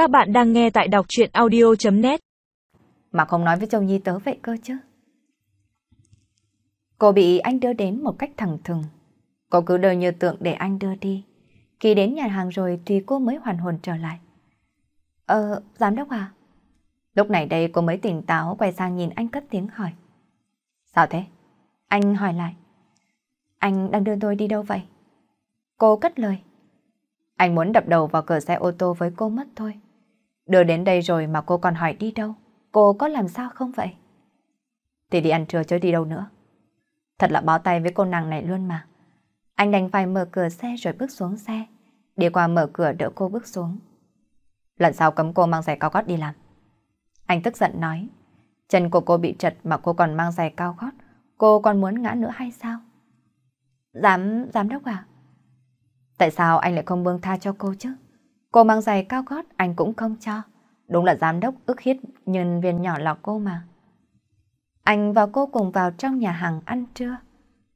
Các bạn đang nghe tại đọc chuyện audio.net Mà không nói với Châu Nhi tớ vậy cơ chứ. Cô bị anh đưa đến một cách thẳng thừng. Cô cứ đợi như tượng để anh đưa đi. Khi đến nhà hàng rồi thì cô mới hoàn hồn trở lại. Ờ, giám đốc à? Lúc này đây cô mới tỉnh táo quay sang nhìn anh cất tiếng hỏi. Sao thế? Anh hỏi lại. Anh đang đưa tôi đi đâu vậy? Cô cất lời. Anh muốn đập đầu vào cửa xe ô tô với cô mất thôi. Đưa đến đây rồi mà cô còn hỏi đi đâu? Cô có làm sao không vậy? Thì đi ăn trưa chứ đi đâu nữa. Thật là bó tay với cô nàng này luôn mà. Anh đành phải mở cửa xe rồi bước xuống xe. Đi qua mở cửa đỡ cô bước xuống. Lần sau cấm cô mang giày cao gót đi làm. Anh tức giận nói. Chân của cô bị trật mà cô còn mang giày cao gót. Cô còn muốn ngã nữa hay sao? Giám, giám đốc à? Tại sao anh lại không buông tha cho cô chứ? Cô mang giày cao gót, anh cũng không cho. Đúng là giám đốc ức hiếp nhân viên nhỏ là cô mà. Anh và cô cùng vào trong nhà hàng ăn trưa.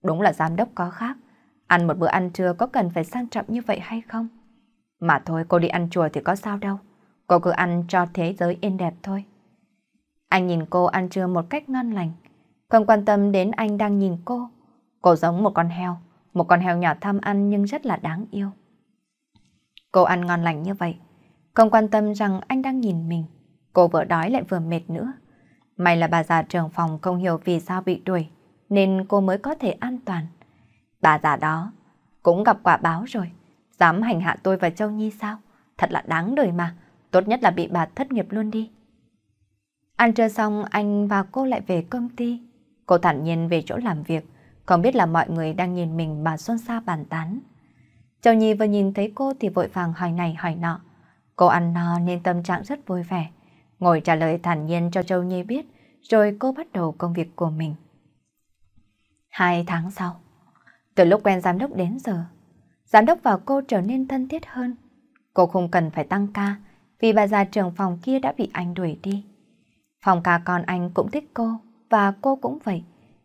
Đúng là giám đốc có khác. Ăn một bữa ăn trưa có cần phải sang trọng như vậy hay không? Mà thôi, cô đi ăn chùa thì có sao đâu. Cô cứ ăn cho thế giới yên đẹp thôi. Anh nhìn cô ăn trưa một cách ngon lành. Không quan tâm đến anh đang nhìn cô. Cô giống một con heo. Một con heo nhỏ tham ăn nhưng rất là đáng yêu. Cô ăn ngon lành như vậy. Không quan tâm rằng anh đang nhìn mình. Cô vừa đói lại vừa mệt nữa. May là bà già trưởng phòng không hiểu vì sao bị đuổi. Nên cô mới có thể an toàn. Bà già đó cũng gặp quả báo rồi. Dám hành hạ tôi và Châu Nhi sao? Thật là đáng đời mà. Tốt nhất là bị bà thất nghiệp luôn đi. Ăn trưa xong, anh và cô lại về công ty. Cô thản nhiên về chỗ làm việc. Không biết là mọi người đang nhìn mình mà xôn xao bàn tán. Châu Nhi vừa nhìn thấy cô thì vội vàng hỏi này hỏi nọ. Cô ăn no nên tâm trạng rất vui vẻ. Ngồi trả lời thản nhiên cho Châu Nhi biết, rồi cô bắt đầu công việc của mình. Hai tháng sau, từ lúc quen giám đốc đến giờ, giám đốc và cô trở nên thân thiết hơn. Cô không cần phải tăng ca, vì bà già trưởng phòng kia đã bị anh đuổi đi. Phòng ca con anh cũng thích cô, và cô cũng vậy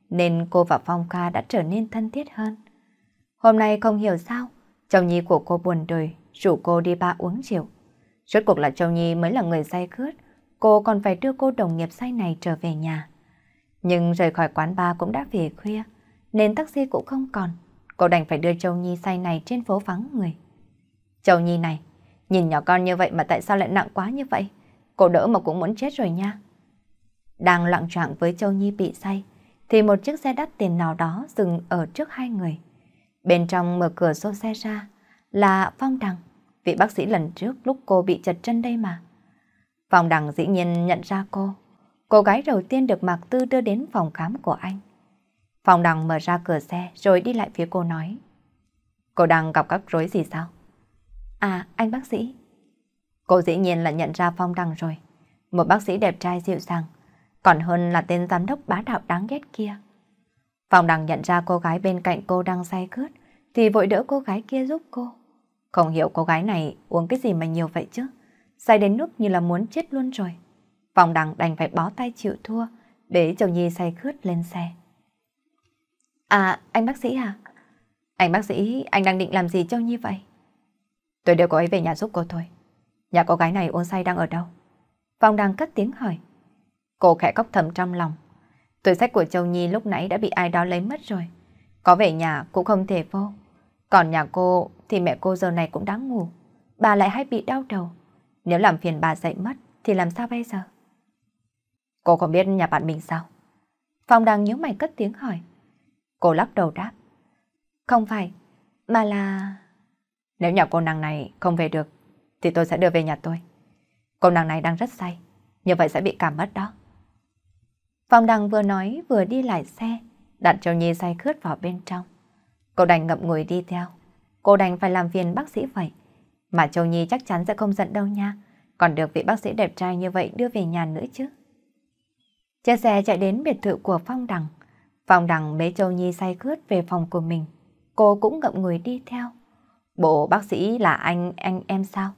nên cô và Phong Ca đã trở nên thân thiết hơn. Hôm nay không hiểu sao, Châu nhi của cô buồn đời, rủ cô đi ba uống rượu. Rốt cuộc là Châu Nhi mới là người say khướt, cô còn phải đưa cô đồng nghiệp say này trở về nhà. Nhưng rời khỏi quán bar cũng đã về khuya, nên taxi cũng không còn. Cô đành phải đưa Châu Nhi say này trên phố vắng người. Châu Nhi này, nhìn nhỏ con như vậy mà tại sao lại nặng quá như vậy? Cô đỡ mà cũng muốn chết rồi nha. Đang loạn trọng với Châu Nhi bị say, thì một chiếc xe đắt tiền nào đó dừng ở trước hai người. Bên trong mở cửa xô xe ra là Phong Đằng, vị bác sĩ lần trước lúc cô bị chật chân đây mà. Phong Đằng dĩ nhiên nhận ra cô. Cô gái đầu tiên được Mạc Tư đưa đến phòng khám của anh. Phong Đằng mở ra cửa xe rồi đi lại phía cô nói. Cô đang gặp các rối gì sao? À, anh bác sĩ. Cô dĩ nhiên là nhận ra Phong Đằng rồi. Một bác sĩ đẹp trai dịu dàng, còn hơn là tên giám đốc bá đạo đáng ghét kia. Phòng đằng nhận ra cô gái bên cạnh cô đang say khướt, thì vội đỡ cô gái kia giúp cô. Không hiểu cô gái này uống cái gì mà nhiều vậy chứ. Say đến nước như là muốn chết luôn rồi. Phòng đằng đành phải bó tay chịu thua, để chồng Nhi say khướt lên xe. À, anh bác sĩ à? Anh bác sĩ, anh đang định làm gì cho Nhi vậy? Tôi đưa cô ấy về nhà giúp cô thôi. Nhà cô gái này uống say đang ở đâu? Phòng đằng cất tiếng hỏi. Cô khẽ cốc thầm trong lòng. Túi sách của Châu Nhi lúc nãy đã bị ai đó lấy mất rồi. Có về nhà cũng không thể vô. Còn nhà cô thì mẹ cô giờ này cũng đáng ngủ. Bà lại hay bị đau đầu. Nếu làm phiền bà dậy mất thì làm sao bây giờ? Cô không biết nhà bạn mình sao? Phong đang nhớ mày cất tiếng hỏi. Cô lắc đầu đáp. Không phải, mà là... Nếu nhà cô nàng này không về được thì tôi sẽ đưa về nhà tôi. Cô nàng này đang rất say, như vậy sẽ bị cảm mất đó. Phong Đăng vừa nói vừa đi lại xe, đặt Châu Nhi say khướt vào bên trong. Cô đành ngậm ngùi đi theo. Cô đành phải làm phiền bác sĩ vậy. Mà Châu Nhi chắc chắn sẽ không giận đâu nha. Còn được vị bác sĩ đẹp trai như vậy đưa về nhà nữa chứ. Chiếc xe chạy đến biệt thự của Phong Đằng. Phong Đằng bế Châu Nhi say khướt về phòng của mình. Cô cũng ngậm ngùi đi theo. Bộ bác sĩ là anh, anh em sao?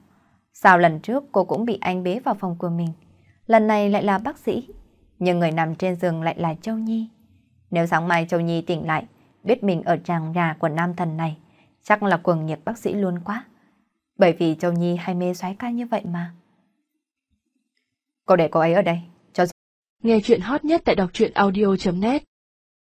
Sao lần trước cô cũng bị anh bế vào phòng của mình? Lần này lại là bác sĩ nhưng người nằm trên giường lại là Châu Nhi. Nếu sáng mai Châu Nhi tỉnh lại, biết mình ở tràng nhà của nam thần này, chắc là cuồng nhiệt bác sĩ luôn quá. Bởi vì Châu Nhi hay mê xoái ca như vậy mà. Cô để cô ấy ở đây, cho Nghe chuyện hot nhất tại đọc truyện audio.net